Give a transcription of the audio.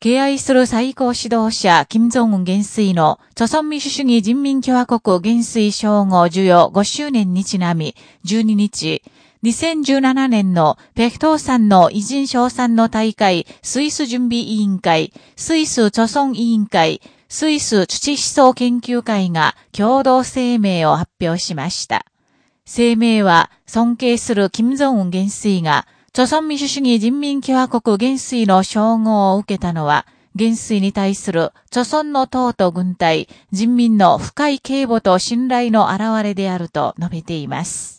敬愛する最高指導者、金正恩元帥の、朝鮮民主主義人民共和国元帥称号授与5周年にちなみ、12日、2017年の北東山の偉人賞賛の大会、スイス準備委員会、スイス朝鮮委員会、スイス土思想研究会が共同声明を発表しました。声明は、尊敬する金正恩元帥が、朝鮮民主主義人民共和国元帥の称号を受けたのは、元帥に対する朝鮮の党と軍隊、人民の深い警護と信頼の表れであると述べています。